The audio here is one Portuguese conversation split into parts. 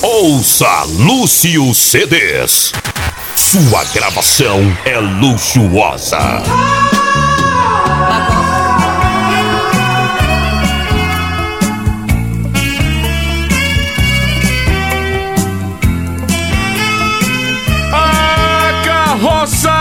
Ouça Lúcio CDs. Sua gravação é luxuosa. A carroça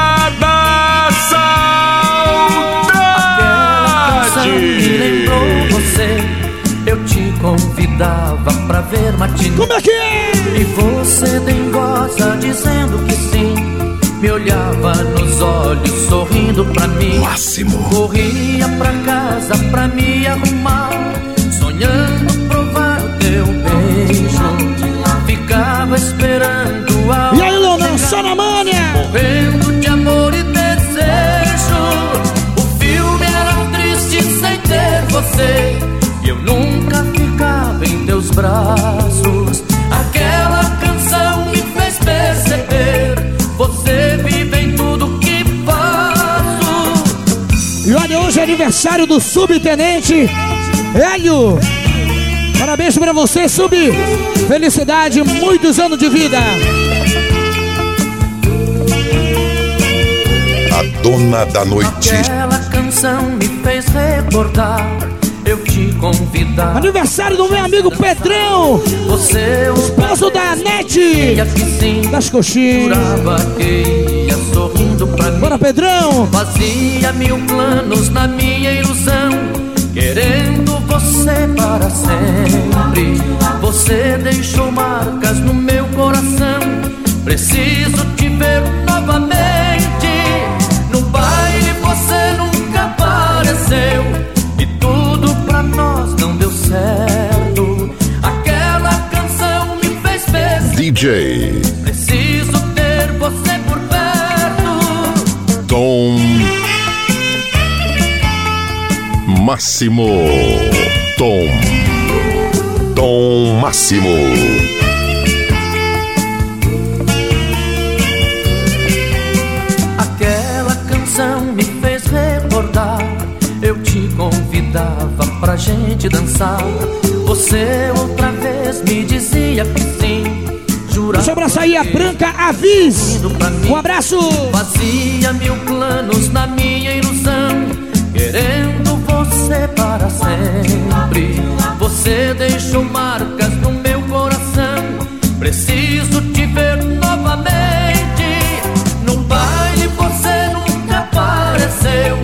convidava pra ver matinê. Como é que é? E você dengosa dizendo que sim. Me olhava nos olhos sorrindo pra mim. Máximo. Corria pra casa pra me arrumar. Sonhando provar o teu beijo. Ficava esperando braços. Aquela canção me fez perceber. Você vive em tudo que faço. E olha, hoje é aniversário do subtenente Hélio. Parabéns pra você, Sub. Felicidade, muitos anos de vida. A dona da noite. Aquela canção me fez recordar. Te convidava. Aniversário do meu amigo Pedrão, Você o esposo da Nete, das coxinhas. Bora, Pedrão. Fazia mil planos na minha ilusão, querendo você para sempre. Você deixou marcas no meu coração. Preciso te ver Máximo. Tom. Tom Máximo. Aquela canção me fez recordar. Eu te convidava pra gente dançar. Você outra vez me dizia que sim. Jurava aí a Branca Avis. Um abraço. Fazia mil planos na minha ilusão, querendo para sempre. Você deixou marcas no meu coração. Preciso te ver novamente. No baile você nunca apareceu.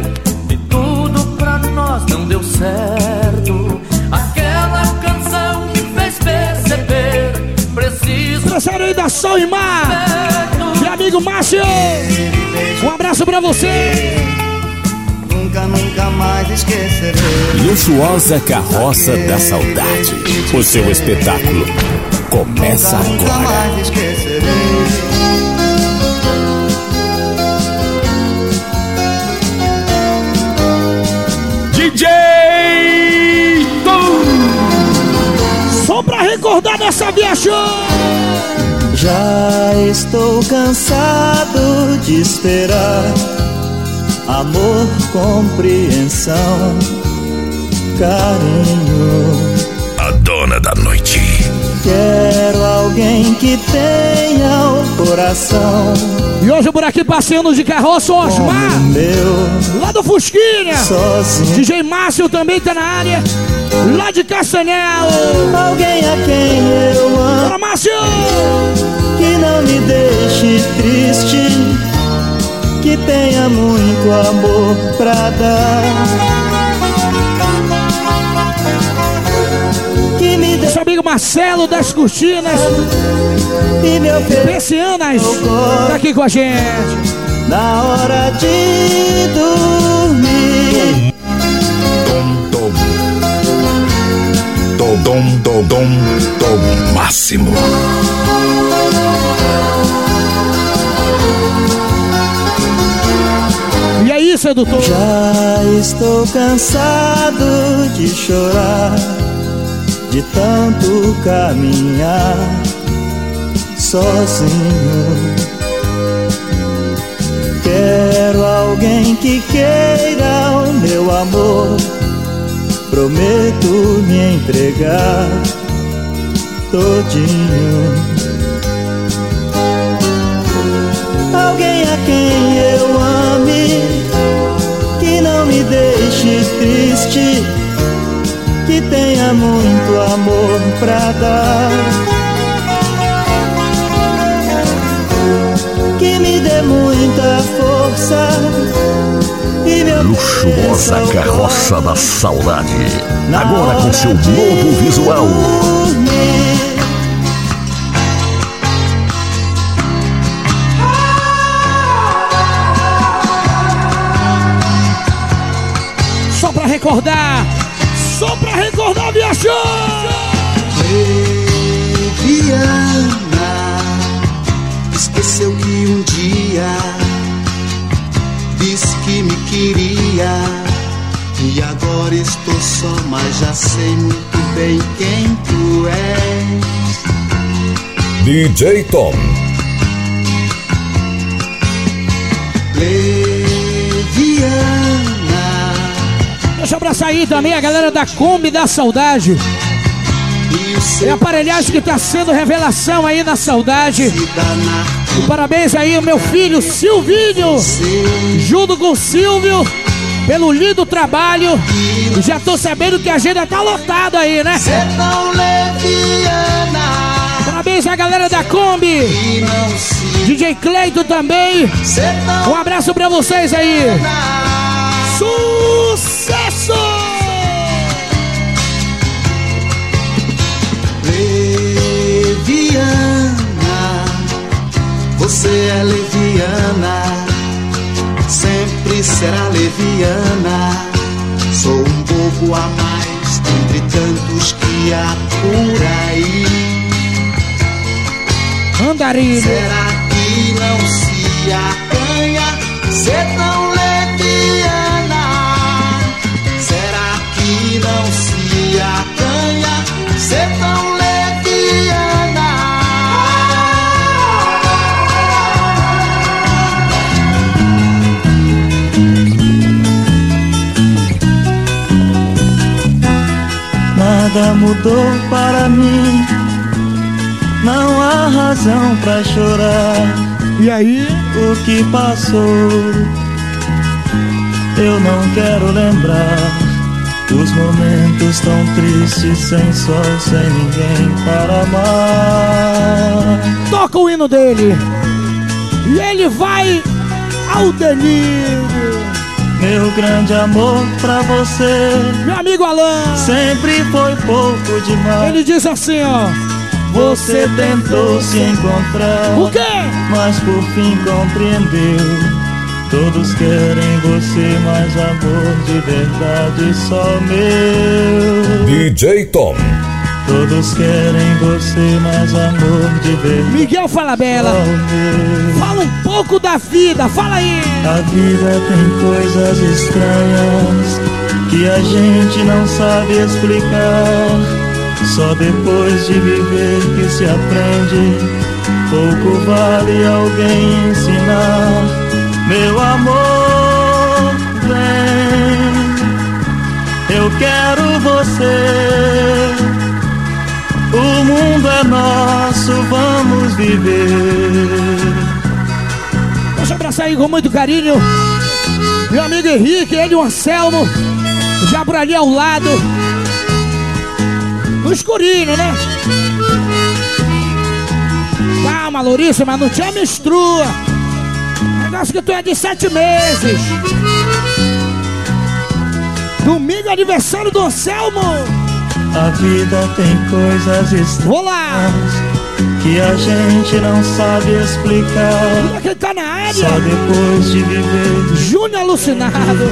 E tudo pra nós não deu certo. Aquela canção me fez perceber. Preciso Aniversário aí da Sol e Mar. Meu amigo Márcio. Um abraço pra você. Nunca, nunca mais esquecerei. Luxuosa Carroça da Saudade. O seu espetáculo começa Nunca agora. mais esquecerei. Tom. Só pra recordar dessa viagem. Já estou cansado de esperar amor, compreensão, carinho. A dona da noite. Quero alguém que tenha o coração E hoje por aqui passeando de carroça Osmar. meu, Lá do Fusquinha. sozinho. DJ Márcio também tá na área. Lá de Castanhal. Alguém a quem eu amo, Bora, Márcio. que não me deixe triste, que tenha muito amor pra dar. Que me dê Nosso amigo Marcelo das Cortinas. e me ofereça Persianas. Tá aqui com a gente. na hora de dormir. Tom, tom. Tom, tom, tom, tom, tom Máximo. E é isso, Edutor. Já estou cansado de chorar, de tanto caminhar sozinho. Quero alguém que queira o meu amor. Prometo me entregar todinho. Não me deixe triste, que tenha muito amor pra dar. Que me dê muita força e Luxuosa carroça da saudade. Agora com seu novo visual. Recordar, só pra recordar, viajou! Viana esqueceu que um dia disse que me queria e agora estou só, mas já sei muito bem quem tu és. DJ Tom. Leviana Deixa eu abraçar aí também a galera da Kombi da Saudade. e a aparelhagem que tá sendo revelação aí na Saudade. E parabéns aí ao meu filho Silvinho, junto com o Silvio, pelo lindo trabalho. E já tô sabendo que a agenda tá lotada aí, né? Parabéns à galera da Kombi, DJ Cleito também. Um abraço pra vocês aí. Você é leviana, sempre será leviana. Sou um bobo a mais entre tantos que há por aí. Andarilho. Será que não se acanha ser tão Nada mudou para mim. Não há razão pra chorar. E aí? O que passou, eu não quero lembrar. Os momentos tão tristes, sem sol, sem ninguém para amar. Toca o hino dele. E ele vai ao delírio. Meu grande amor pra você Meu amigo Alan. sempre foi pouco demais. Ele diz assim, ó. Você tentou se encontrar. O quê? mas por fim compreendeu. Todos querem você, mas amor de verdade só meu. DJ Tom. Todos querem você, mas amor de verdade Miguel Falabella. só meu. Fala um pouco da vida, fala aí. A vida tem coisas estranhas que a gente não sabe explicar. Só depois de viver que se aprende. Pouco vale alguém ensinar. Meu amor, vem. Eu quero você. O mundo é nosso, vamos viver. Deixa eu abraçar aí com muito carinho. Meu amigo Henrique, ele e o Anselmo. Já por ali ao lado. No escurinho, né? Calma, Louríssima, mas não te menstrua. Negócio que tu é de sete meses. Domingo é aniversário do Anselmo. A vida tem coisas estranhas que a gente não sabe explicar. Quem tá na Só área. depois de viver, Júnior alucinado.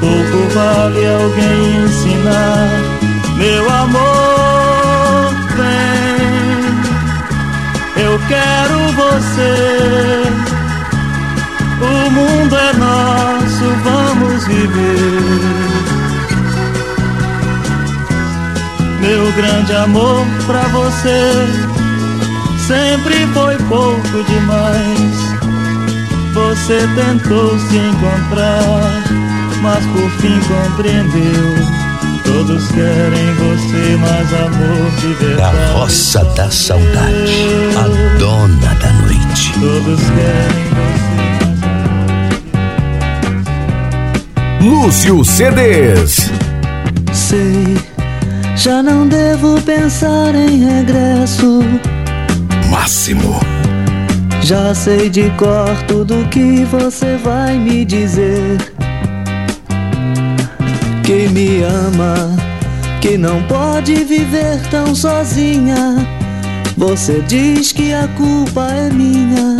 pouco vale alguém ensinar. Meu grande amor pra você sempre foi pouco demais. Você tentou se encontrar, mas por fim compreendeu. Todos querem você, mas amor de verdade. Carroça da Saudade, a dona da noite. Todos querem você. Lúcio CDs. Sei, já não devo pensar em regresso. Máximo. Já sei de cor tudo que você vai me dizer. Que me ama, que não pode viver tão sozinha. Você diz que a culpa é minha,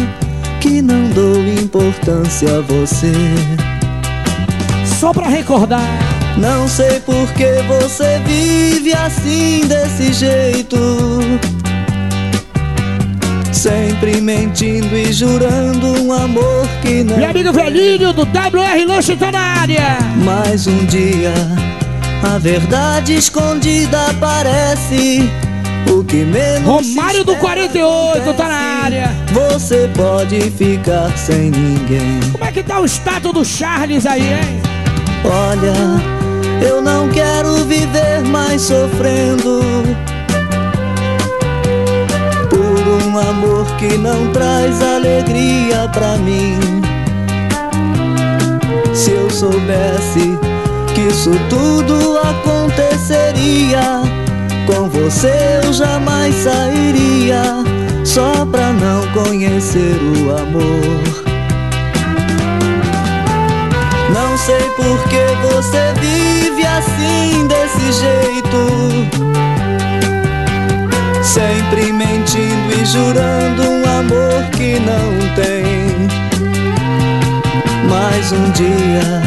que não dou importância a você. Só pra recordar. Não sei por que você vive assim desse jeito. Sempre mentindo e jurando um amor que não. Meu amigo velhinho do WR Lanche tá na área. Mais um dia, a verdade escondida aparece. O que menos. Romário do espera 48 tá na acontece. área. Você pode ficar sem ninguém. Como é que tá o status do Charles aí, hein? Olha, eu não quero viver mais sofrendo por um amor que não traz alegria pra mim. Se eu soubesse que isso tudo aconteceria, com você eu jamais sairia, só pra não conhecer o amor. Sei por que você vive assim desse jeito. Sempre mentindo e jurando um amor que não tem. Mais um dia,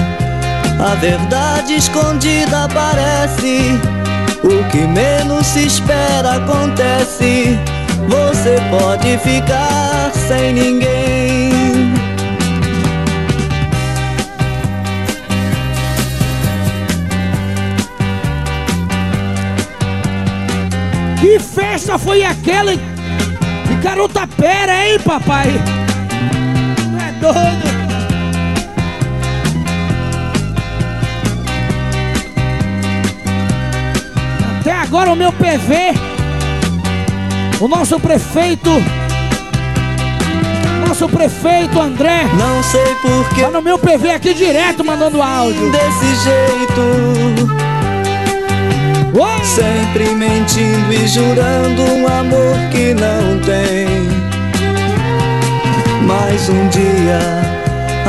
a verdade escondida aparece. O que menos se espera acontece. Você pode ficar sem ninguém. Que festa foi aquela? Que garota pera, hein, papai? Não é doido? Até agora o meu PV, o nosso prefeito, nosso prefeito André, Não sei por que tá no meu PV aqui direto mandando áudio. desse jeito. Oi! Sempre mentindo e jurando um amor que não tem. Mais um dia,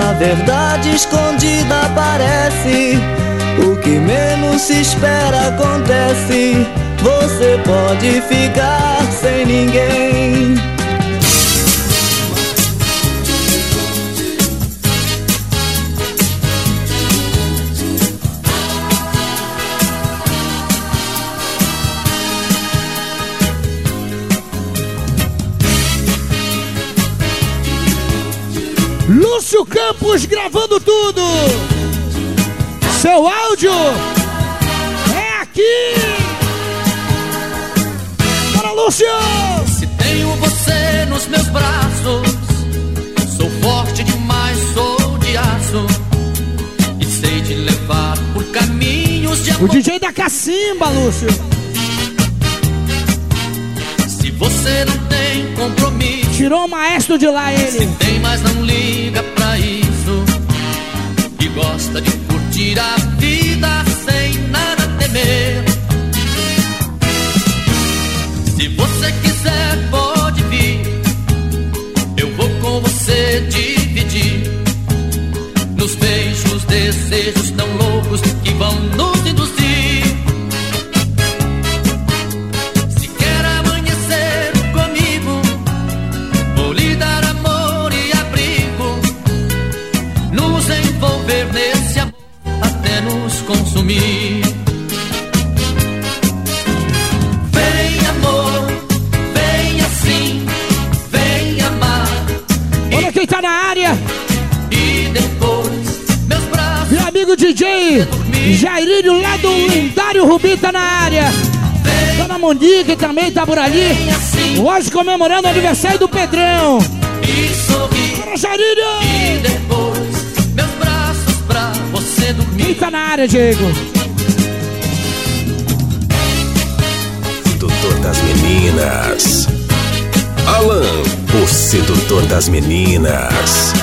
a verdade escondida aparece. O que menos se espera acontece. Você pode ficar sem ninguém. Lúcio Campos gravando tudo. Seu áudio é aqui. Bora, Lúcio! Se tenho você nos meus braços, sou forte demais, sou de aço. E sei te levar por caminhos de O amor. DJ da Cacimba, Lúcio. Se você não tem compromisso, Tirou o maestro de lá, se ele. tem, mas não liga pra isso. E gosta de curtir a vida sem nada temer. Se você quiser, pode Jairinho lá do lendário Rubi tá na área. Dona Monique também tá por ali. Hoje comemorando o aniversário do Pedrão. Para Jairinho! E depois, meus braços pra você dormir. Quem tá na área, Diego? Doutor das Meninas. Alan, o sedutor das meninas.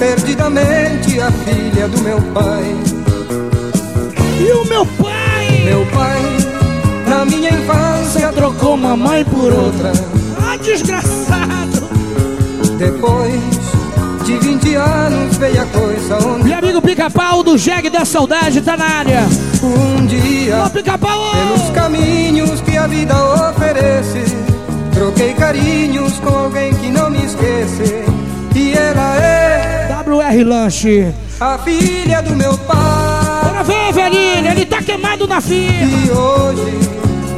Perdidamente a filha do meu pai. E o meu pai Meu pai, na minha infância, trocou mamãe por outra. Ah, desgraçado! Depois de 20 anos veio a coisa onde Meu amigo pica-pau do jegue da saudade tá na área. um dia Ô, pica-pau! Pelos caminhos que a vida oferece Troquei carinhos com alguém que não me esquece E ela é WR Lanche. a filha do meu pai Bora ver, velhinho, ele tá queimado na fita. E hoje,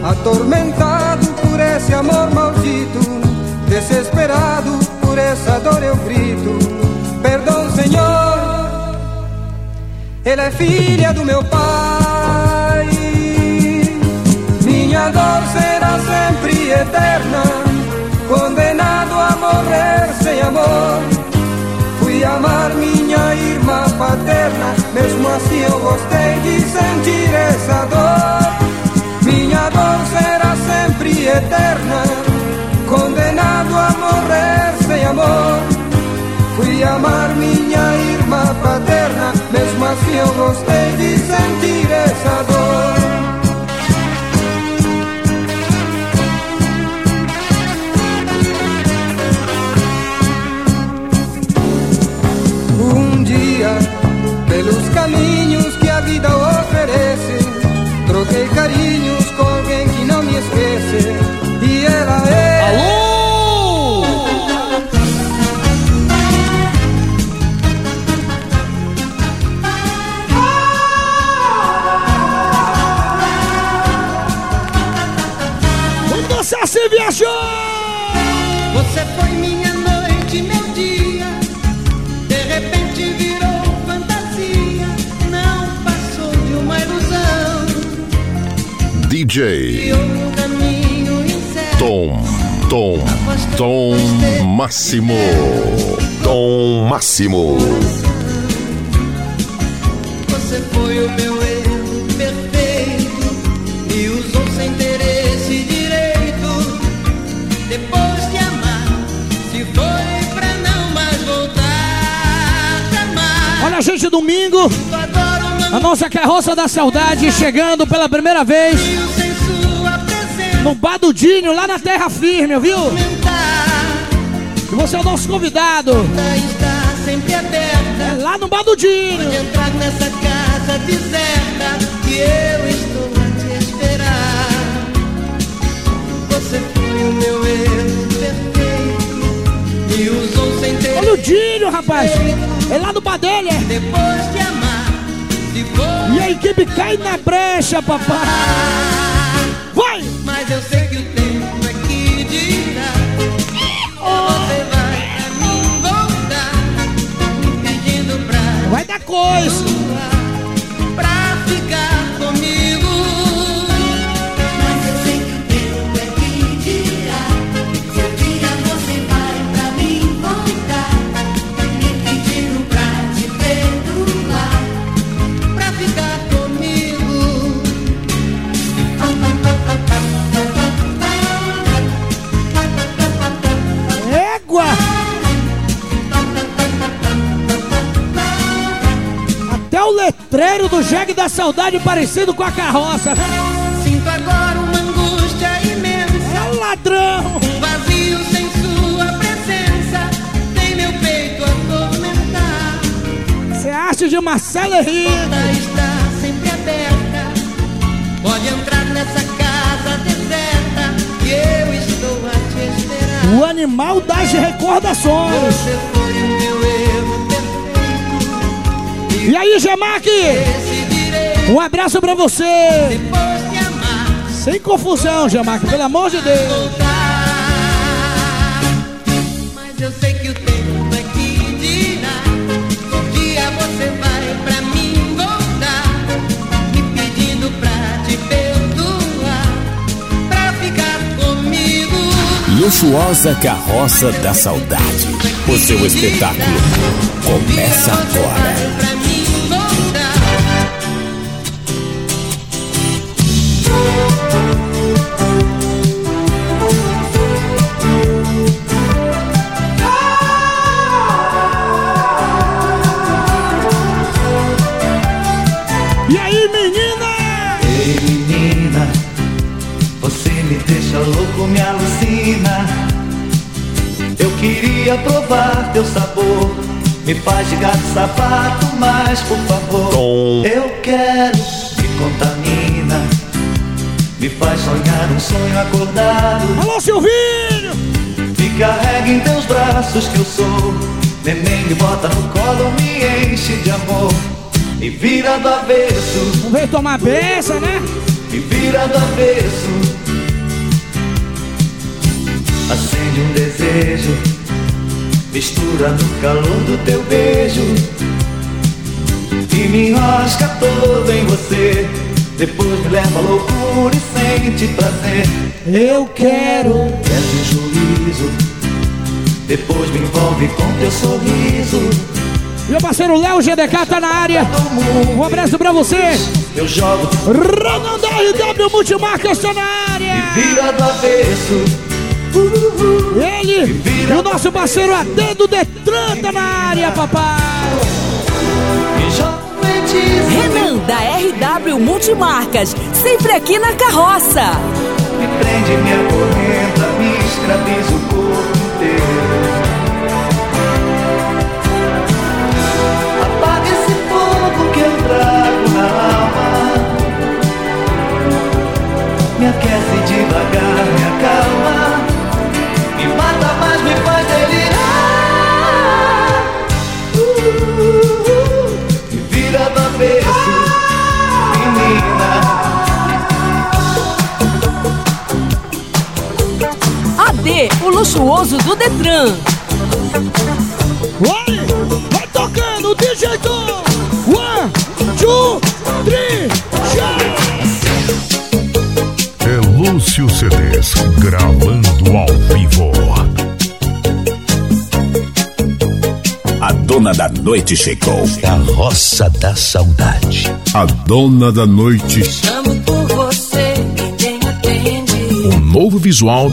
atormentado por esse amor maldito Desesperado por essa dor eu grito Perdão, Senhor Ela é filha do meu pai Minha dor será sempre eterna Condenado a morrer sem amor Amar minha irmã paterna Mesmo assim eu gostei de sentir essa dor. Minha dor será sempre eterna Condenado a morrer sem amor. Fui amar minha irmã paterna Mesmo assim eu gostei de sentir essa dor Você se viajou! Você foi minha noite, meu dia. De repente virou fantasia. Não passou de uma ilusão. DJ outro caminho incerto. Tom, Tom, Tom Máximo. Tom Máximo. Você foi o meu durante domingo. A nossa carroça da saudade chegando pela primeira vez. No Badudinho, lá na terra firme, viu? E você é o nosso convidado. É lá no Badudinho. Você foi o meu erro. Me usou sem ter. Olha o Dinho, rapaz. É lá do Badelha. Depois de amar. E a equipe cai na brecha, papai. Vai! Mas eu sei que o tempo é que dirá. Você vai pra mim voltar, me pedindo pra. Vai dar coisa. Até o letreiro do jegue da saudade parecido com a carroça. Sinto agora uma angústia imensa. É ladrão! Um vazio sem sua presença. Tem meu peito a atormentar. Você acha de Marcelo Henrique? porta está sempre aberta. Pode entrar nessa casa deserta. E eu estou a te esperar. O animal das recordações. E aí, Gemac? Um abraço pra você. amar. Sem confusão, Gemac, pelo amor de Deus. voltar. Mas eu sei que o tempo é que dirá. Um dia você vai pra mim voltar, me pedindo pra te perdoar, pra ficar comigo. Luxuosa Carroça da Saudade. O seu espetáculo começa agora. Queria provar teu sabor, me faz de gato sapato, mas por favor, eu quero, me contamina. Me faz sonhar um sonho acordado. Alô, Silvinho! Me carrega em teus braços que eu sou. Neném me bota no colo, me enche de amor. Me vira do avesso, Não veio tomar benção, né? me vira do avesso. Acende um desejo, mistura no calor do teu beijo. E me enrosca todo em você. Depois me leva à loucura e sente prazer. Eu quero. Perde o juízo, depois me envolve com teu sorriso. Meu parceiro Léo GDK tá na área. Um abraço pra você. Eu jogo, Ronaldo RW Multimarcas tá na área. vira do avesso. Ele e o nosso parceiro AD do Detran tá na área, papai. Renan da RW Multimarcas, sempre aqui na carroça. me prende, me acorrenta, me escraviza o corpo inteiro. Apaga esse fogo que eu trago na alma. Me aquece devagar, O luxuoso do Detran. Vai, vai tocando, DJ Tom. One, two, three, já. É Lúcio CDs gravando ao vivo. A dona da noite chegou. Carroça da Saudade. A dona da noite. Chamo por você, ninguém atende. Um novo visual.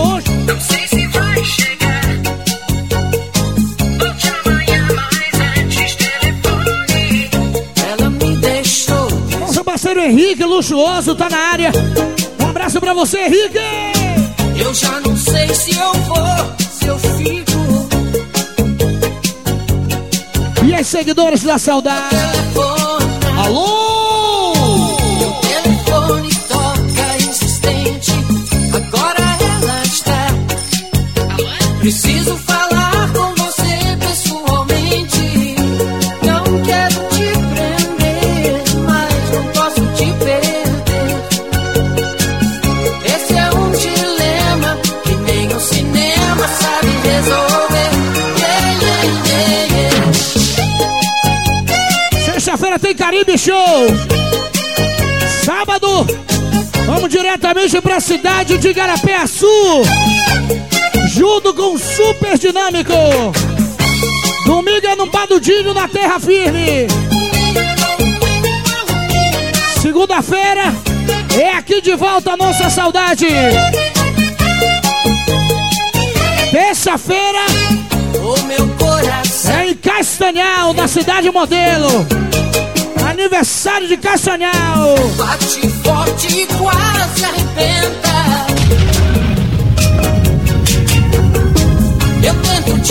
Hoje. Não sei se vai chegar. Volte amanhã, mas antes telefone. Ela me deixou. Nosso parceiro Henrique Luxuoso tá na área. Um abraço pra você, Henrique! Eu já não sei se eu vou, se eu fico. E as seguidores da saudade? Preciso falar com você pessoalmente. Não quero te prender, mas não posso te perder. Esse é um dilema que nem o cinema sabe resolver. Yeah, yeah, yeah. Sexta-feira tem Caribe Show! Sábado, vamos diretamente pra cidade de Garapé-Açu! Junto com o Super Dinâmico! Domingo é no Badudinho na Terra Firme! Segunda-feira é aqui de volta a nossa saudade! Terça-feira é em Castanhal, na cidade modelo. Aniversário de Castanhal. bate forte e quase arrebenta.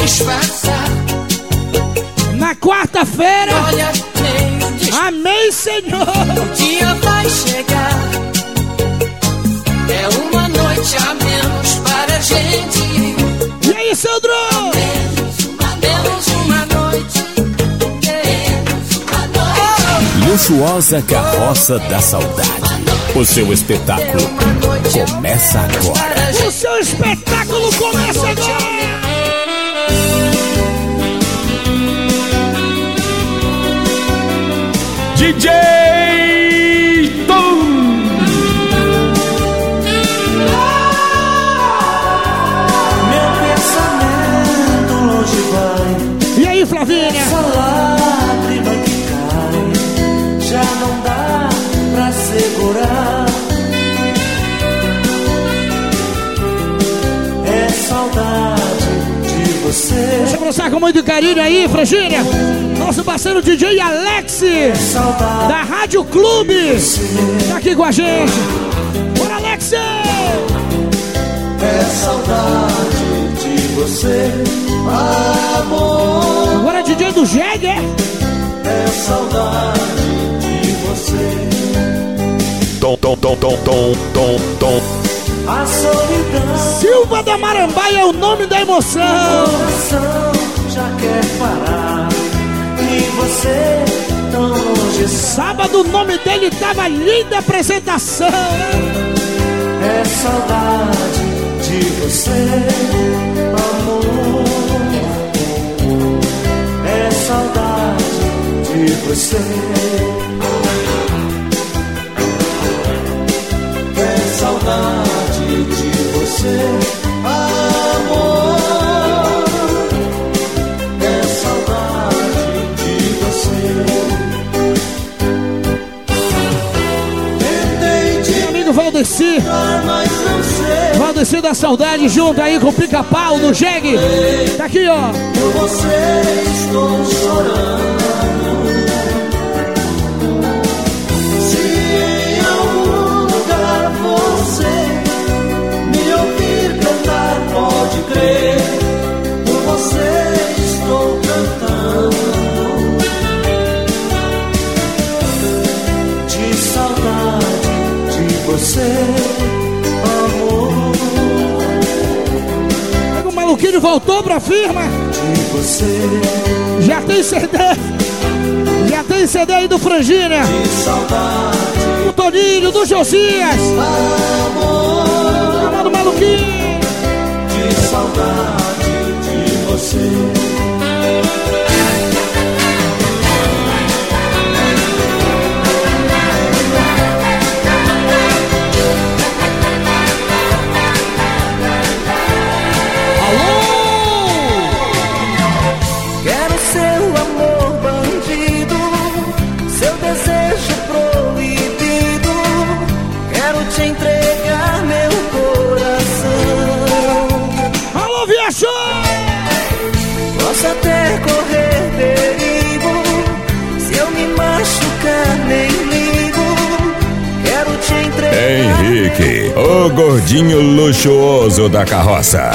Disfarçar, Na quarta-feira, olha, amém, Senhor. O dia vai chegar. É uma noite a menos para a gente. E aí, Sandro? Menos uma, menos uma noite. Menos uma noite. Luxuosa Carroça da Saudade. O seu espetáculo começa agora. O seu espetáculo começa agora. DJ Com muito carinho aí, Frangínia. Nosso parceiro DJ Alex, da Rádio Clube. Tá aqui com a gente. Bora, Alex! É saudade de você, amor. Agora é DJ do Jeg, é? É saudade de você. Tom, tom, tom, tom, tom, tom, tom. A solidão. Silva da Marambaia é o nome da emoção. Já quer parar. E você tão longe. Sábado o nome dele tava linda apresentação. é saudade de você amor. É saudade de você. É saudade de você amor Amigo Valdeci, Valdeci da Saudade, junto aí com o Pica-Pau no Jeg. Tá aqui, ó. Você estou chorando. Voltou pra firma. De você, Já tem CD. Já tem CD aí do Frangínia. de saudade. Do Toninho, do Josias. Amor, Chamado maluquinho. de saudade O gordinho luxuoso da carroça.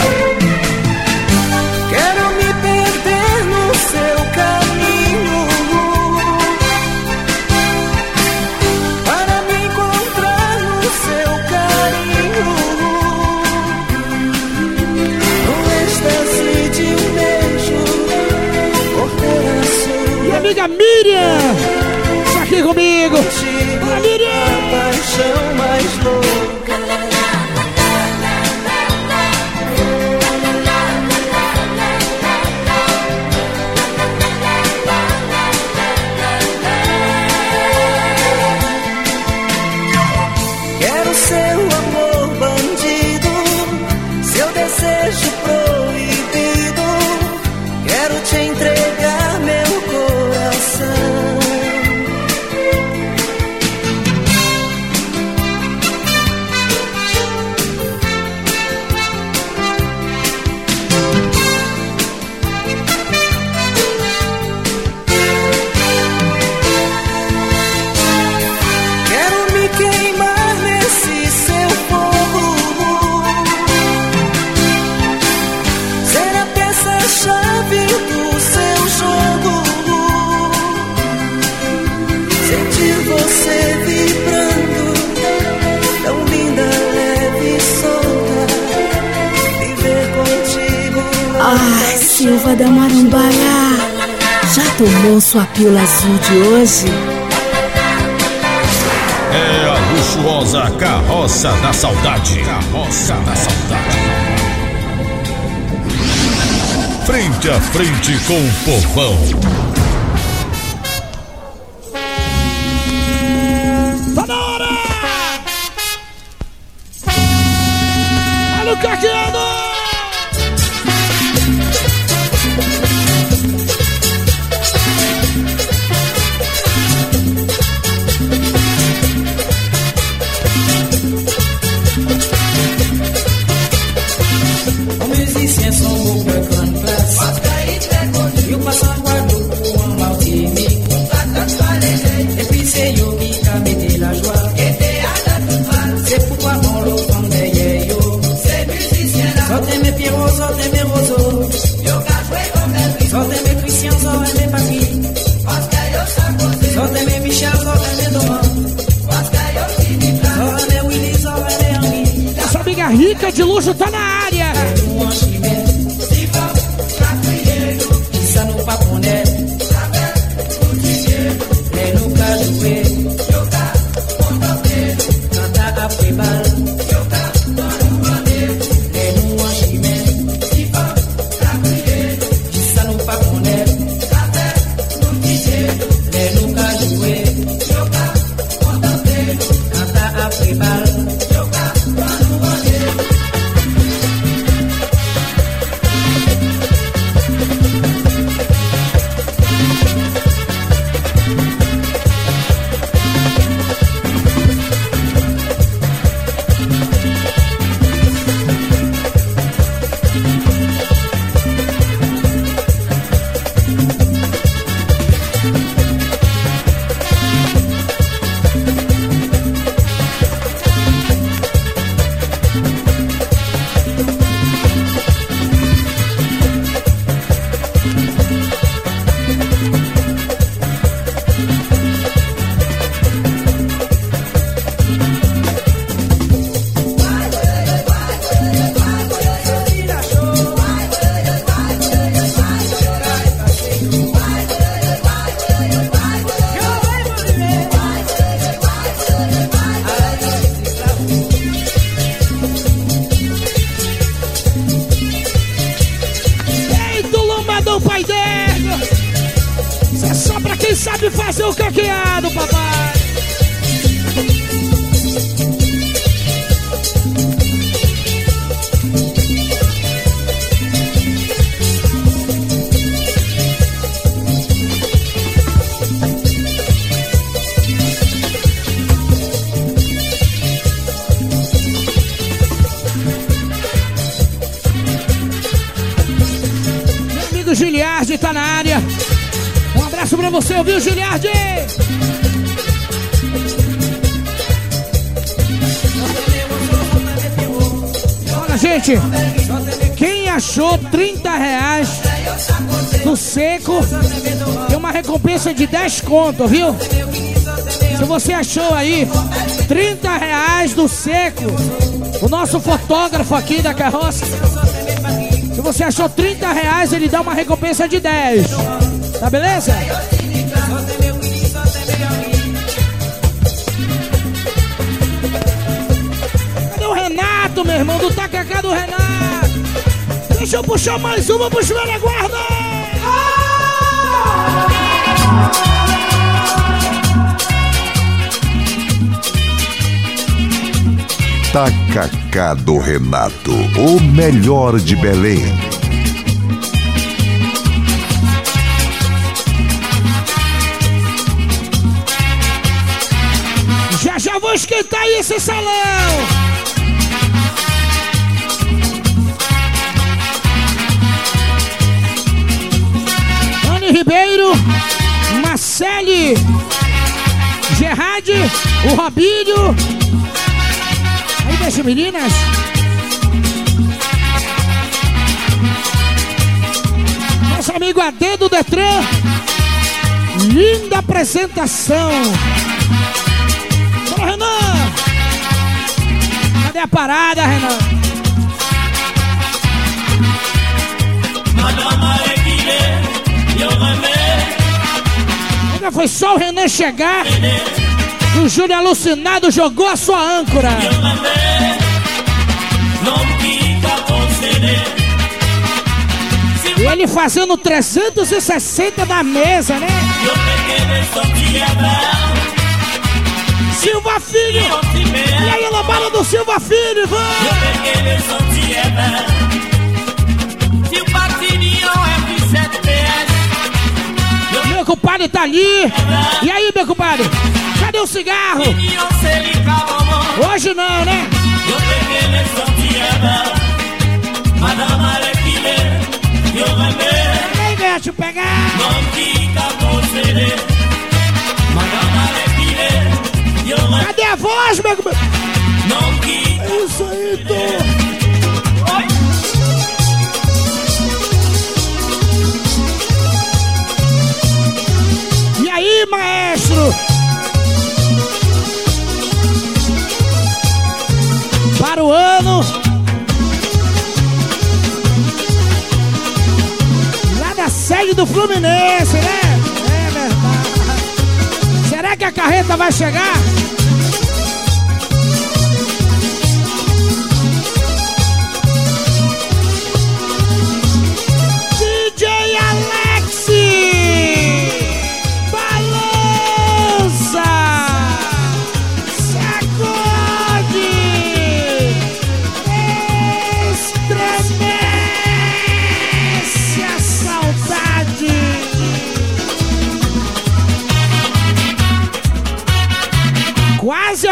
frente com o povão. de luxo tá na área. Quem sabe fazer o caqueado, papai. você, ouviu, Giliardi? Olha, gente, quem achou 30 reais no seco, tem uma recompensa de 10 conto, viu? Se você achou aí 30 reais do seco, o nosso fotógrafo aqui da carroça, se você achou 30 reais, ele dá uma recompensa de 10. Tá beleza? Meu irmão? Do tacacá do Renato. Deixa eu puxar mais uma pro velha guarda. Tacacá do Renato, o melhor de Belém. Já já vou esquentar esse salão. O Robinho. Aí, deixa meninas. Nosso amigo AD do Detran. Linda apresentação. Fala, Renan! Cadê a parada, Renan? Ainda foi só o Renan chegar. E o Júlio alucinado jogou a sua âncora. E ele fazendo 360 da mesa, né? Silva Filho! E aí, lambada do Silva Filho, vamos! Meu compadre tá ali! E aí, meu compadre? Cadê o cigarro? Hoje não, né? Vem, deixa eu pegar! Cadê a voz, meu? É isso aí, tô! Maestro? Para o ano. Lá da sede do Fluminense, né? É verdade. Será que a carreta vai chegar?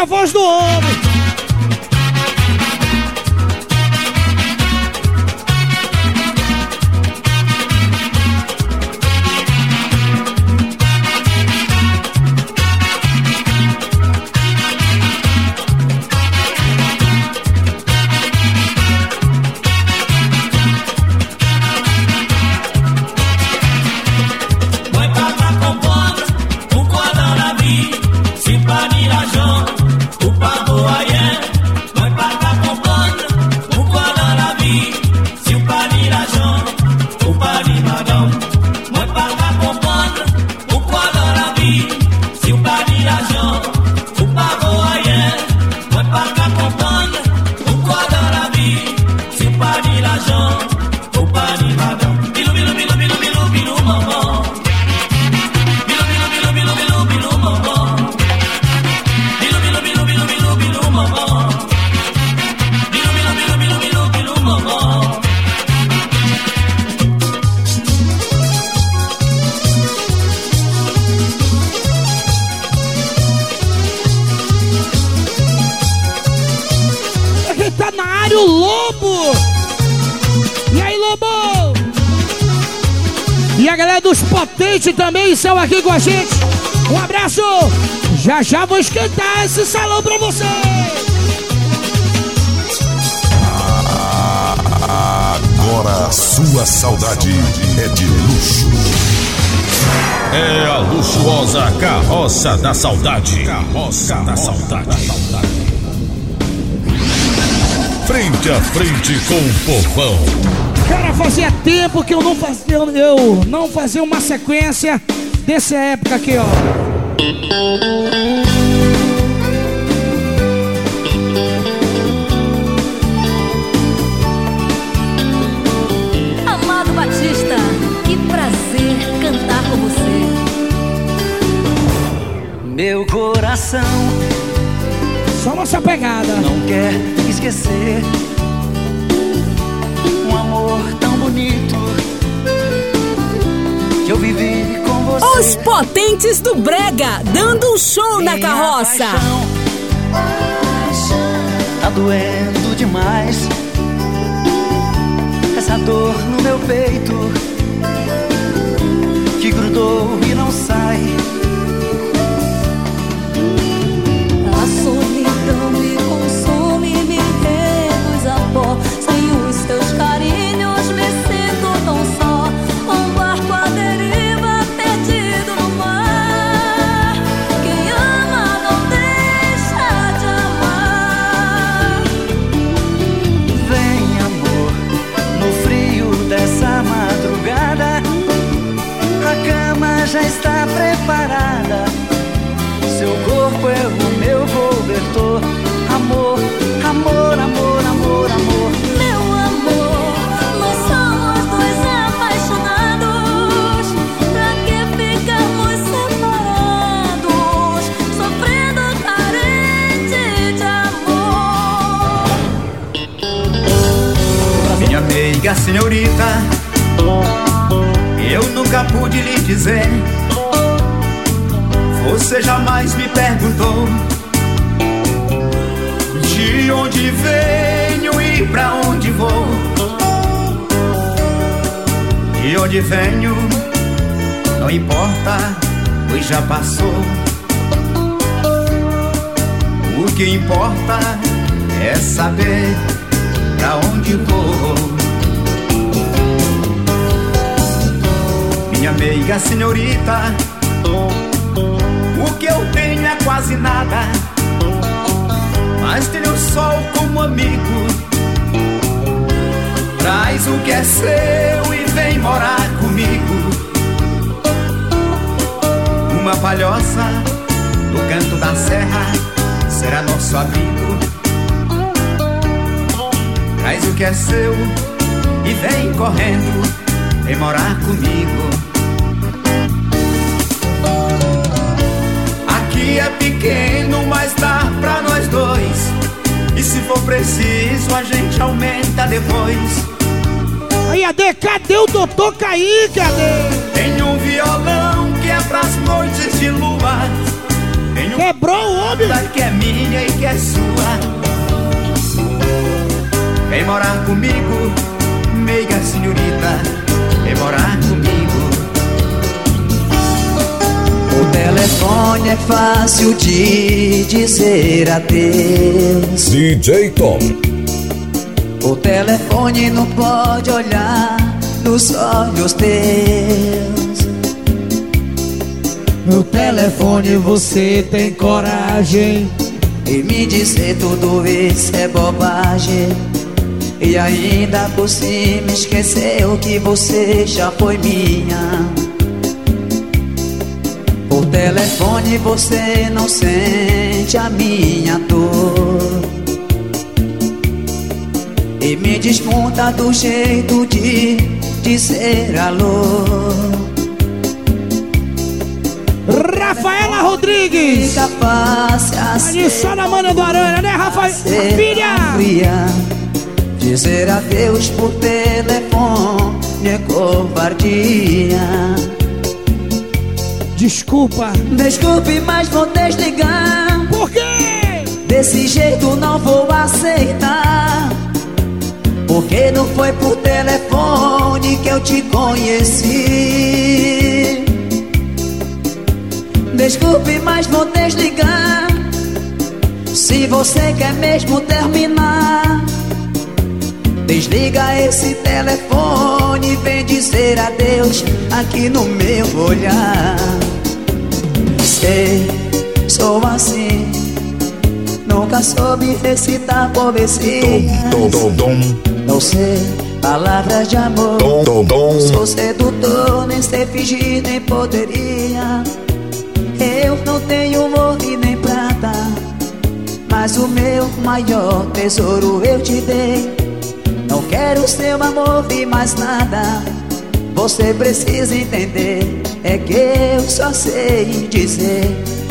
A voz do homem! Já já vou esquentar esse salão pra você! Agora a sua saudade é de luxo. É a luxuosa carroça da saudade. Carroça da saudade. Frente a frente com o povão. Cara, fazia tempo que eu não fazia, eu não fazia uma sequência dessa época aqui, ó. Amado Batista, que prazer cantar com você. Meu coração Só nossa pegada. não quer esquecer um amor tão bonito que eu vivi com você. Os potentes do Brega, dando um show na Minha carroça. Tá doendo demais essa dor no meu peito que grudou e não sai. Senhorita, eu nunca pude lhe dizer. Você jamais me perguntou de onde venho e pra onde vou. De onde venho, não importa, pois já passou. O que importa é saber pra onde vou. Minha meiga senhorita, o que eu tenho é quase nada, mas tenho o sol como amigo. Traz o que é seu e vem morar comigo. Uma palhoça no canto da serra será nosso abrigo. Traz o que é seu e vem correndo, vem morar comigo. É pequeno, mas dá pra nós dois. E se for preciso, a gente aumenta depois. Aí, Ade, cadê o doutor Kaique, Ade? Tem um violão que é pras noites de lua. Um Quebrou o homem? que é minha e que é sua. Vem morar comigo, meiga senhorita. Vem morar comigo. Telefone é fácil de dizer adeus. DJ Tom. O telefone não pode olhar nos olhos teus. No telefone você tem coragem E me dizer tudo isso é bobagem. E ainda por cima esqueceu que você já foi minha. Telefone você não sente a minha dor. E me desmonta do jeito de dizer alô. Rafaela Rodrigues Fica fácil Ali só na mana do Aranha, né, Rafael? ser Filha! fria. Dizer adeus por telefone é covardia. Desculpa. Desculpe, mas vou desligar. Por quê? Desse jeito não vou aceitar. Porque não foi por telefone que eu te conheci. Desculpe, mas vou desligar. Se você quer mesmo terminar, Desliga esse telefone, vem dizer adeus aqui no meu olhar. Sei, sou assim, nunca soube recitar poesia. Dom, dom, dom. Não sei palavras de amor. Dom, dom, dom. Sou sedutor, nem sei fingir, nem poderia. Eu não tenho ouro e nem prata, mas o meu maior tesouro eu te dei. Não quero seu amor e mais nada. Você precisa entender, é que eu só sei dizer,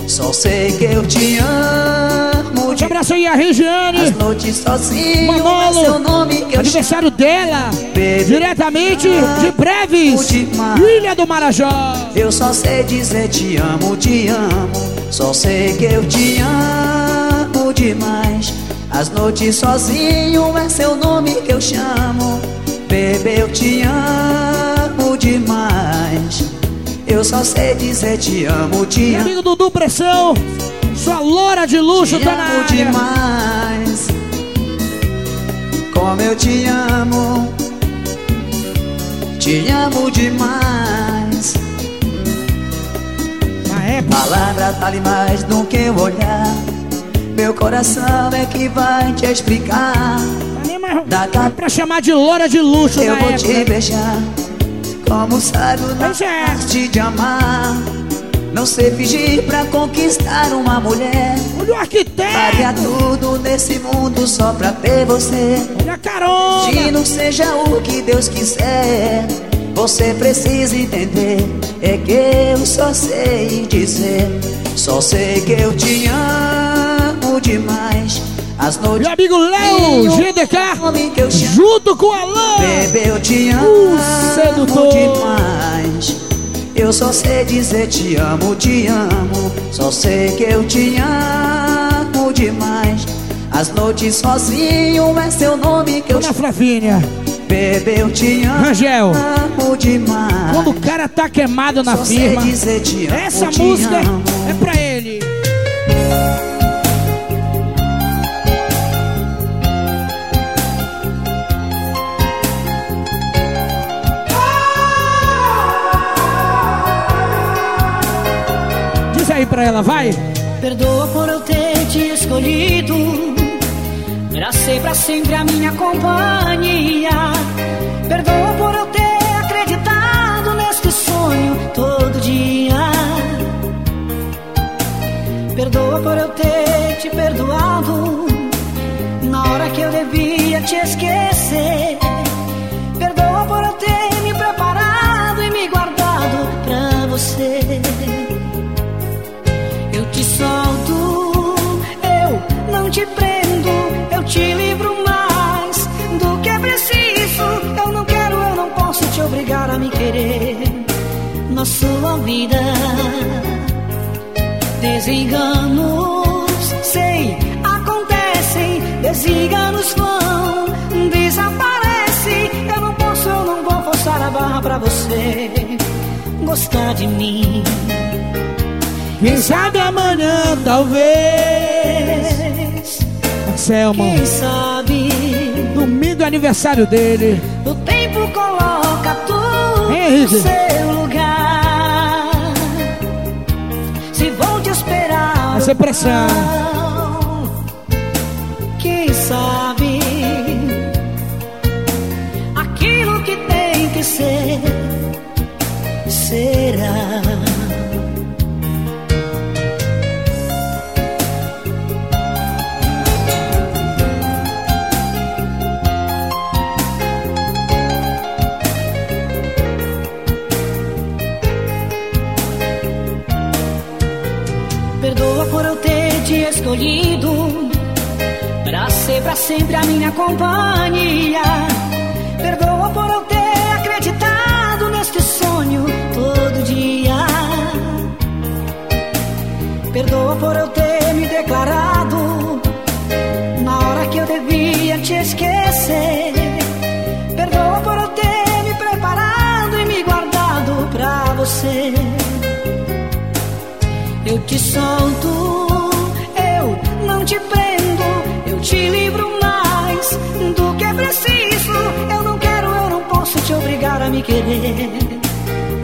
só sei que eu te amo. Um abraço aí a Regiane. As noites sozinho, Manolo, é seu nome que eu aniversário dela, diretamente de Breves. Ilha do Marajó. Eu só sei dizer te amo, te amo. Só sei que eu te amo demais. As noites sozinho é seu nome que eu chamo. Bebê, eu te amo demais. Eu só sei dizer te amo, te amo. amigo Dudu Pressão, sua loura de luxo Te tá na amo área. demais. Como eu te amo. Te amo demais. Na época, Palavra vale mais do que o olhar. Meu coração é que vai te explicar. Daqui a pra chamar de loura de luxo eu na vou época. te beijar. Como sabe na é. arte de amar. Não sei fingir pra conquistar uma mulher. Olha o arquiteto. Faria tudo nesse mundo só pra ter você. Olha a carona. Destino seja o que Deus quiser. Você precisa entender. É que eu só sei dizer. Só sei que eu te amo demais. As noites. Meu amigo Léo GDK, junto com o Alain. Bebê, eu te O amo sedutor. demais. Eu só sei dizer te amo, te amo. Só sei que eu te amo demais. As noites sozinho é seu nome que eu Dona Flavinha, Bebê, eu te amo Rangel, demais. quando o cara tá queimado na Só firma, dizer te amo, essa te música amo. é pra ele. Pra ela, vai. Perdoa por eu ter te escolhido Pra ser pra sempre a minha companhia Perdoa por na sua vida. Desenganos, sei, acontecem, desenganos vão, desaparece. Eu não posso, eu não vou forçar a barra pra você gostar de mim. Quem sabe amanhã, talvez. Selma, Quem sabe domingo é aniversário dele. o tempo coloca tudo no seu lugar. Ser pressão. Escolhido Pra ser pra sempre a minha companhia. Perdoa por eu ter acreditado neste sonho todo dia. Perdoa por eu ter me declarado Na hora que eu devia te esquecer. Perdoa por eu ter me preparado e me guardado pra você. Eu te solto, me querer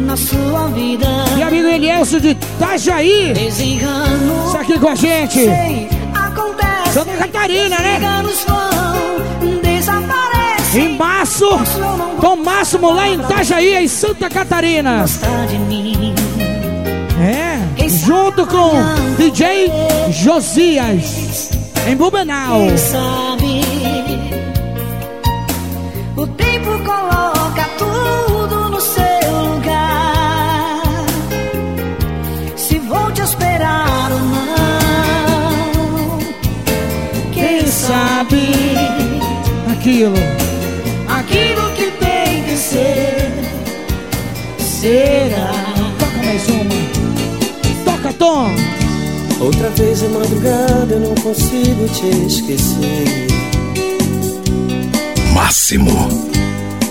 na sua vida. E amigo Elielso de Itajaí. Isso aqui com a gente. Sei, acontece. Santa Catarina, né? Vão. Em março, Tom Máximo lá em Itajaí, em Santa Catarina. É, junto com DJ Josias, em Blumenau. Aquilo. aquilo que tem que ser será. Toca mais uma. Toca, Tom. Outra vez é madrugada, eu não consigo te esquecer. Máximo.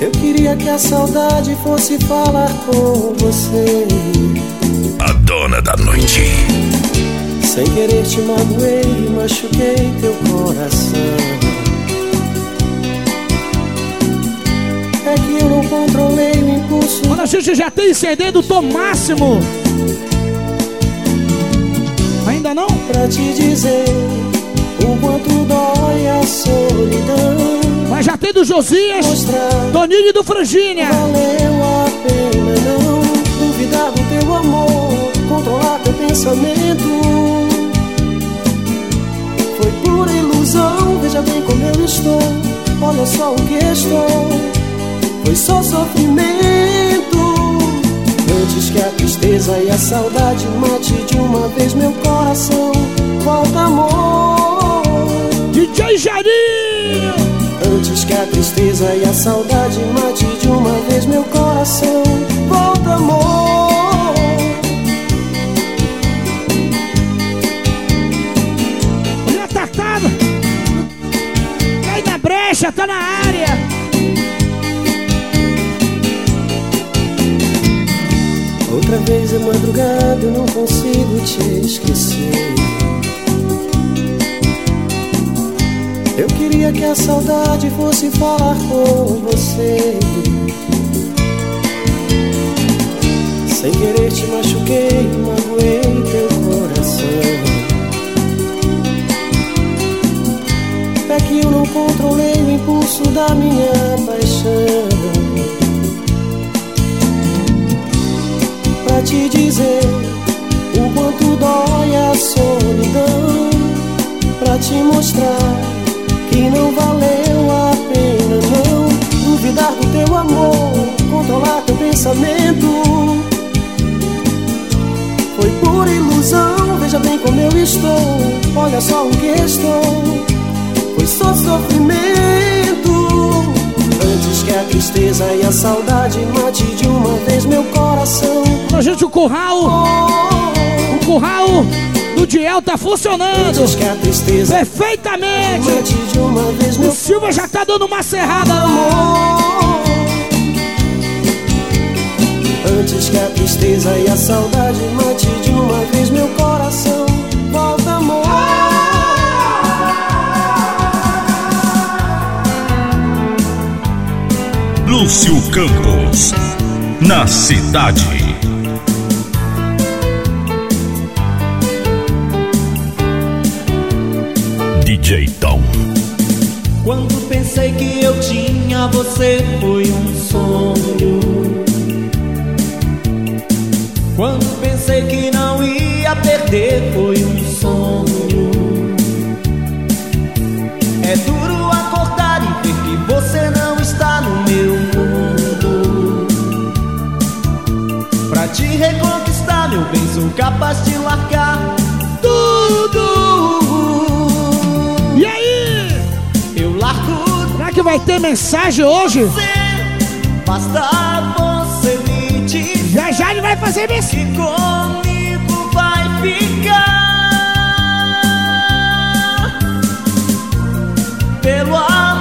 Eu queria que a saudade fosse falar com você. A dona da noite. Sem querer te magoei machuquei teu coração. Que eu não controlei o impulso. Quando a gente já tem CD do Tom Máximo. Ainda não? Pra te dizer o quanto dói a solidão. Mas já tem do Josias, Toninho e do Frangínia. Valeu a pena não duvidar do teu amor, controlar teu pensamento. Foi pura ilusão, veja bem como eu estou. Olha só o que estou. Foi só sofrimento. Antes que a tristeza e a saudade mate de uma vez meu coração. Volta, amor. DJ Jarinho. Antes que a tristeza e a saudade mate de uma vez meu coração. Volta, amor. Olha atacado. Cai na brecha, tá na área. Vez é madrugada, eu não consigo te esquecer. Eu queria que a saudade fosse falar com você. Sem querer te machuquei, magoei teu coração. É que eu não controlei o impulso da minha paixão. Te dizer o quanto dói a solidão. Pra te mostrar que não valeu a pena não duvidar do teu amor, controlar teu pensamento. Foi pura ilusão, veja bem como eu estou, olha só o que estou. Foi só sofrimento. Antes que a tristeza e a saudade mate de uma vez meu coração. Pra gente o curral. O curral do Diel tá funcionando. Antes que a tristeza Perfeitamente. mate de uma vez meu O Silva já tá dando uma serrada lá. Antes que a tristeza e a saudade mate de uma vez meu coração. Lúcio Campos. Na cidade. DJ Tom. Quando pensei que eu tinha você foi um sonho. Quando pensei que não ia perder foi sou capaz de largar tudo. E aí? Eu largo Será que vai ter mensagem hoje? Basta você me dizer Já já ele vai fazer mensagem. que comigo vai ficar. Pelo amor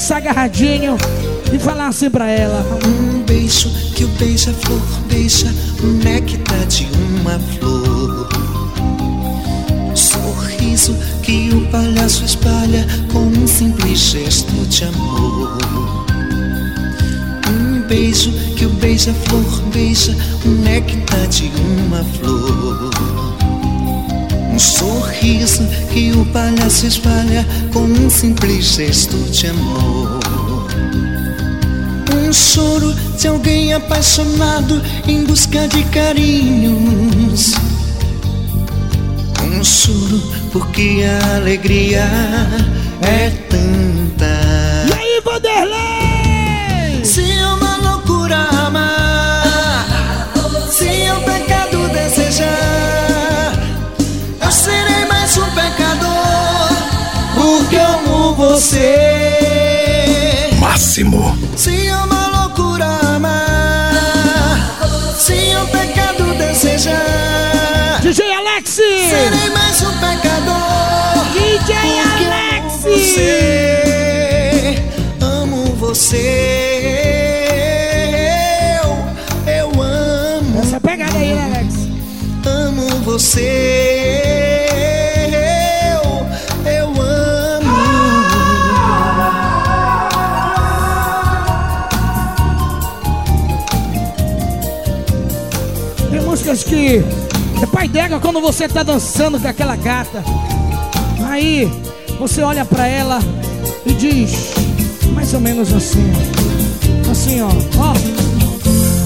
dançar agarradinho e falar assim pra ela. Um beijo que o beija-flor beija o néctar de uma flor. Sorriso que o palhaço espalha com um simples gesto de amor. Um beijo que o beija-flor beija o néctar de uma flor. Sorriso que o palhaço espalha com um simples gesto de amor. Um choro de alguém apaixonado em busca de carinhos. Um choro porque a alegria é tanta. E aí, Vanderlei? Você. Máximo. Se é uma loucura amar, se é um pecado desejar, DJ Alex! serei mais um pecador. DJ Alex! Amo você, amo você. D'égua quando você tá dançando com aquela gata. Aí você olha pra ela e diz mais ou menos assim. Assim, ó. Ó.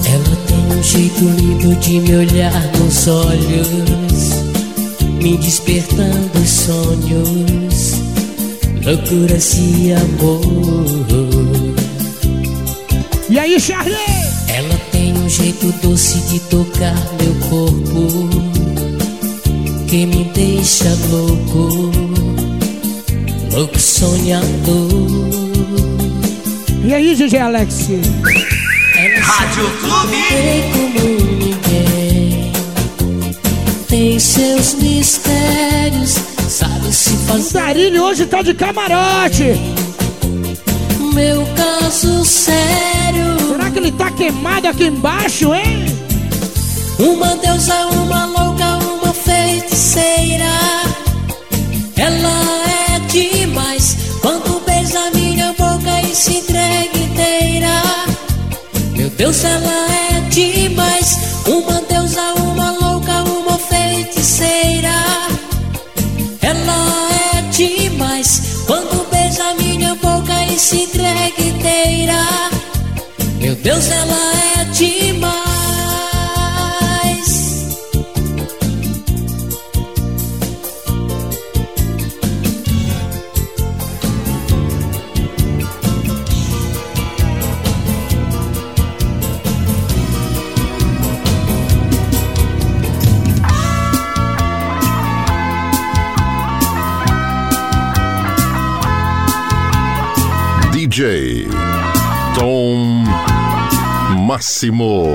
Ela tem um jeito lindo de me olhar nos olhos, me despertando os sonhos, loucuras de amor. E aí, Charlie? Ela tem um jeito doce de tocar meu corpo, que me deixa louco, louco sonhador. E aí, DJ Alex? Rádio Clube. Tem como ninguém. Tem seus mistérios. Sabe se O fazer. Darilho hoje tá de camarote. Meu caso sério. Será que ele tá queimado aqui embaixo, hein? Uma deusa, uma louca, feiticeira. Ela é demais quando beija minha boca e se entrega inteira. Meu Deus, ela é demais. Uma deusa, uma louca, uma feiticeira. Ela é demais quando beija minha boca e se entrega Máximo.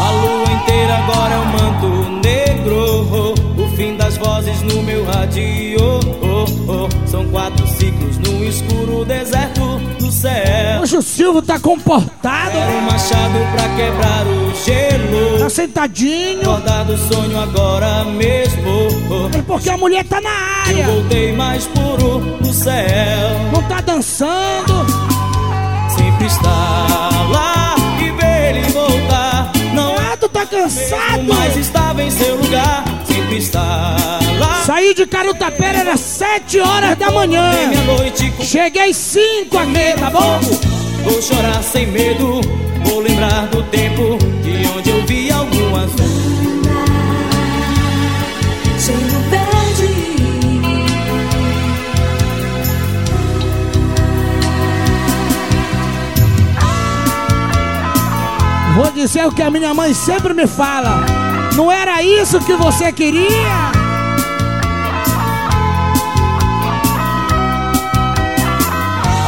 A lua inteira agora é um manto negro. O fim das vozes no meu radio. São quatro ciclos no escuro deserto do céu. Hoje o Silvio tá comportado. Era um machado pra quebrar o gelo. Tá sentadinho. Acordar do sonho agora mesmo. É porque a mulher tá na Eu área. voltei mais puro do céu. Não tá dançando. Sempre está lá e ele voltar. Não Ah, tu tá cansado. mas estava em seu lugar. Sempre está lá. Saí de Carutapera era 7 horas da manhã. Cheguei 5 aqui, tá bom? Vou chorar sem medo. Vou lembrar do tempo de onde eu vi algum azul. Vou dizer o que a minha mãe sempre me fala. Não era isso que você queria?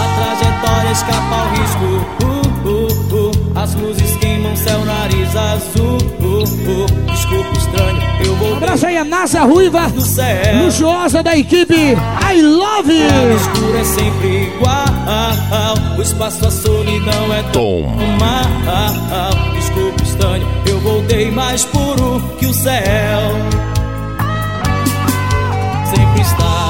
A trajetória escapa ao risco. Uh, uh, uh. As luzes queimam céu, nariz azul. Uh, uh. Desculpa, estranho, eu vou. Abraço aí, a NASA Ruiva, luxuosa da equipe I Love. O escuro é sempre igual. O espaço, a solidão é Tom. mal. Desculpa, estranho, eu voltei mais puro que o céu. Sempre está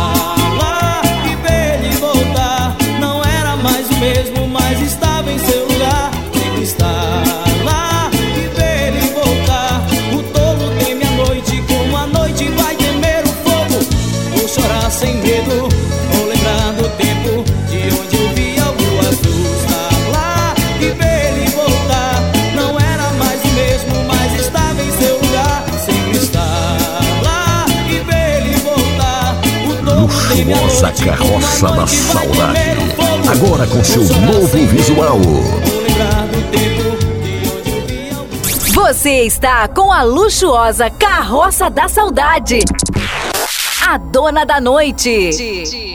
teme a Luxuosa noite, como a carroça da saudade. Agora com seu novo visual. Você está com a luxuosa Carroça da Saudade. A dona da noite.